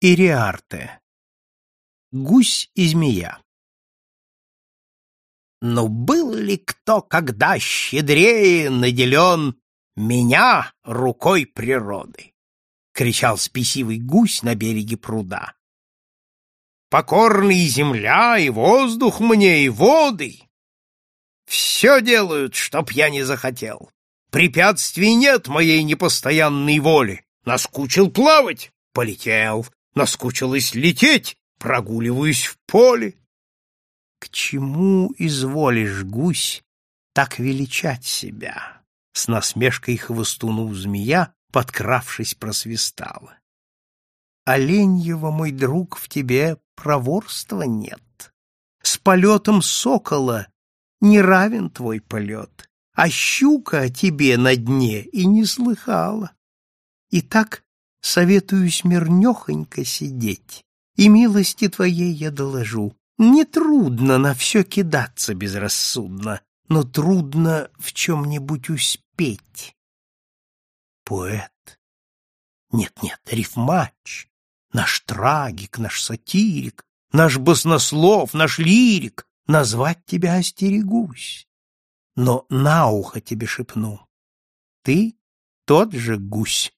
Ириарте. Гусь и змея. Но был ли кто когда щедрее наделен меня рукой природы? кричал спесивый гусь на береге пруда. Покорны и земля, и воздух мне, и воды. Все делают, чтоб я не захотел. Препятствий нет моей непостоянной воли. Наскучил плавать — полетел. Наскучилось лететь — прогуливаюсь в поле. К чему изволишь, гусь, так величать себя? С насмешкой хвостунув змея, подкравшись, просвистала. Оленьего, мой друг, в тебе проворства нет. С полетом сокола не равен твой полет, а щука о тебе на дне и не слыхала. И так советуюсь мирнехонько сидеть, и милости твоей я доложу. Не трудно на все кидаться безрассудно, но трудно в чем-нибудь успеть. Поэт. Нет-нет, рифмач, наш трагик, наш сатирик, наш баснослов, наш лирик, назвать тебя остерегусь. Но на ухо тебе шепну. Ты тот же гусь,